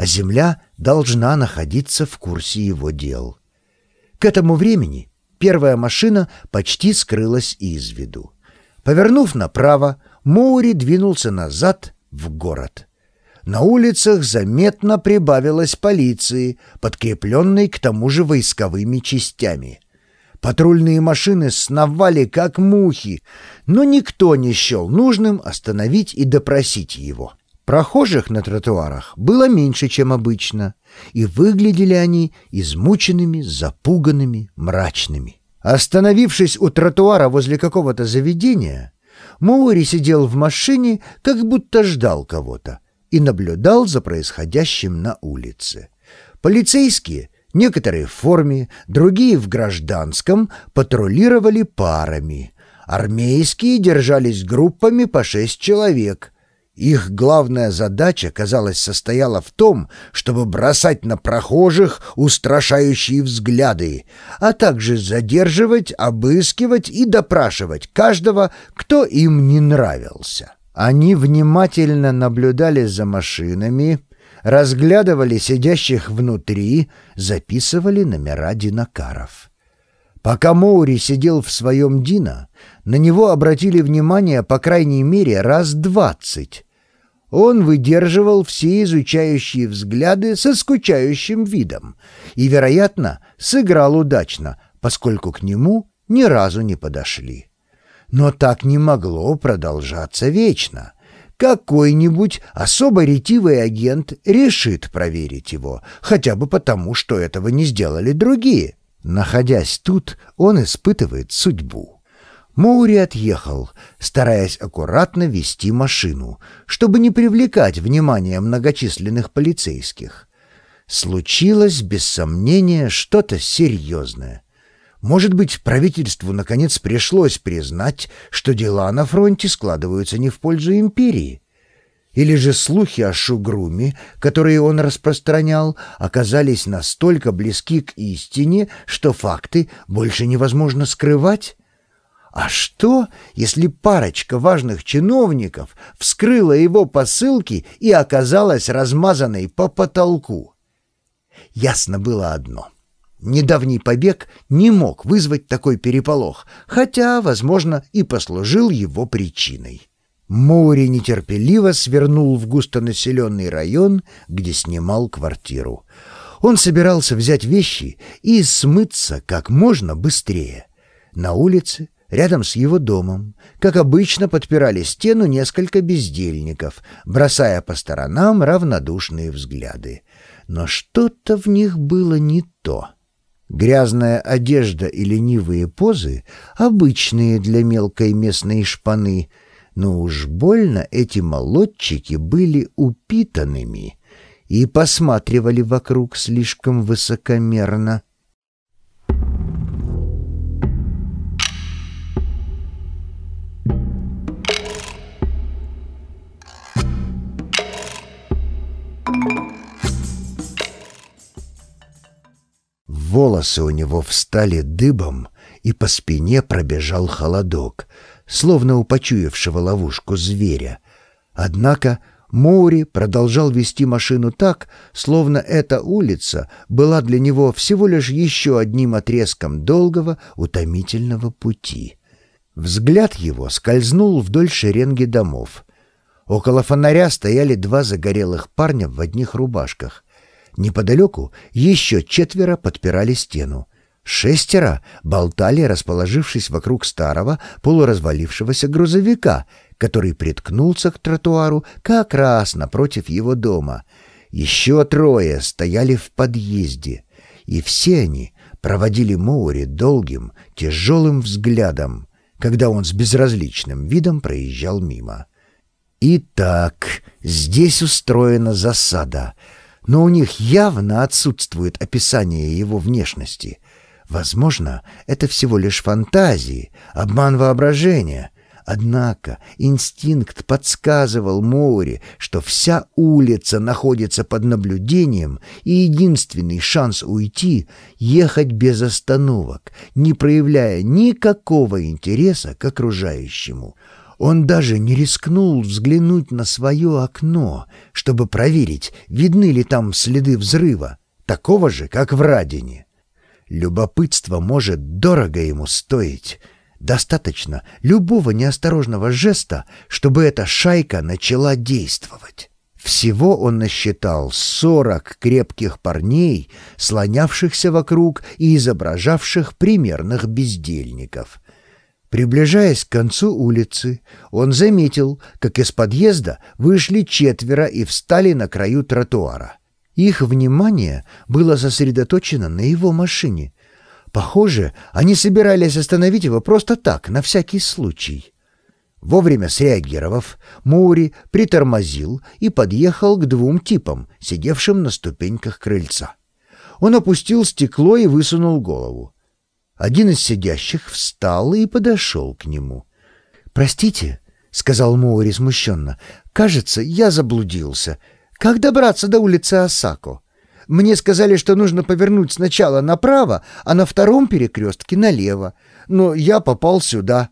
а Земля должна находиться в курсе его дел. К этому времени первая машина почти скрылась из виду. Повернув направо, Моури двинулся назад в город. На улицах заметно прибавилось полиции, подкрепленной к тому же войсковыми частями. Патрульные машины сновали как мухи, но никто не счел нужным остановить и допросить его. Прохожих на тротуарах было меньше, чем обычно, и выглядели они измученными, запуганными, мрачными. Остановившись у тротуара возле какого-то заведения, Моури сидел в машине, как будто ждал кого-то, и наблюдал за происходящим на улице. Полицейские, некоторые в форме, другие в гражданском, патрулировали парами. Армейские держались группами по шесть человек — их главная задача, казалось, состояла в том, чтобы бросать на прохожих устрашающие взгляды, а также задерживать, обыскивать и допрашивать каждого, кто им не нравился. Они внимательно наблюдали за машинами, разглядывали сидящих внутри, записывали номера динокаров. Пока Моури сидел в своем Дина, на него обратили внимание по крайней мере раз двадцать. Он выдерживал все изучающие взгляды со скучающим видом и, вероятно, сыграл удачно, поскольку к нему ни разу не подошли. Но так не могло продолжаться вечно. Какой-нибудь особо ретивый агент решит проверить его, хотя бы потому, что этого не сделали другие. Находясь тут, он испытывает судьбу. Моури отъехал, стараясь аккуратно вести машину, чтобы не привлекать внимание многочисленных полицейских. Случилось, без сомнения, что-то серьезное. Может быть, правительству наконец пришлось признать, что дела на фронте складываются не в пользу империи. Или же слухи о Шугруме, которые он распространял, оказались настолько близки к истине, что факты больше невозможно скрывать? А что, если парочка важных чиновников вскрыла его посылки и оказалась размазанной по потолку? Ясно было одно. Недавний побег не мог вызвать такой переполох, хотя, возможно, и послужил его причиной. Моури нетерпеливо свернул в густонаселенный район, где снимал квартиру. Он собирался взять вещи и смыться как можно быстрее. На улице Рядом с его домом, как обычно, подпирали стену несколько бездельников, бросая по сторонам равнодушные взгляды. Но что-то в них было не то. Грязная одежда и ленивые позы, обычные для мелкой местной шпаны, но уж больно эти молодчики были упитанными и посматривали вокруг слишком высокомерно. Волосы у него встали дыбом, и по спине пробежал холодок, словно у почуявшего ловушку зверя. Однако Моури продолжал вести машину так, словно эта улица была для него всего лишь еще одним отрезком долгого, утомительного пути. Взгляд его скользнул вдоль шеренги домов. Около фонаря стояли два загорелых парня в одних рубашках. Неподалеку еще четверо подпирали стену. Шестеро болтали, расположившись вокруг старого, полуразвалившегося грузовика, который приткнулся к тротуару как раз напротив его дома. Еще трое стояли в подъезде, и все они проводили Моури долгим, тяжелым взглядом, когда он с безразличным видом проезжал мимо. Итак, здесь устроена засада — но у них явно отсутствует описание его внешности. Возможно, это всего лишь фантазии, обман воображения. Однако инстинкт подсказывал Моури, что вся улица находится под наблюдением, и единственный шанс уйти — ехать без остановок, не проявляя никакого интереса к окружающему — Он даже не рискнул взглянуть на свое окно, чтобы проверить, видны ли там следы взрыва, такого же, как в Радине. Любопытство может дорого ему стоить. Достаточно любого неосторожного жеста, чтобы эта шайка начала действовать. Всего он насчитал сорок крепких парней, слонявшихся вокруг и изображавших примерных бездельников. Приближаясь к концу улицы, он заметил, как из подъезда вышли четверо и встали на краю тротуара. Их внимание было сосредоточено на его машине. Похоже, они собирались остановить его просто так, на всякий случай. Вовремя среагировав, Мури притормозил и подъехал к двум типам, сидевшим на ступеньках крыльца. Он опустил стекло и высунул голову. Один из сидящих встал и подошел к нему. «Простите», — сказал Моури смущенно, — «кажется, я заблудился. Как добраться до улицы Осако? Мне сказали, что нужно повернуть сначала направо, а на втором перекрестке налево. Но я попал сюда».